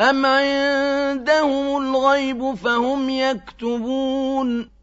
أَمْ عِندَهُمُ الْغَيْبُ فَهُمْ يَكْتُبُونَ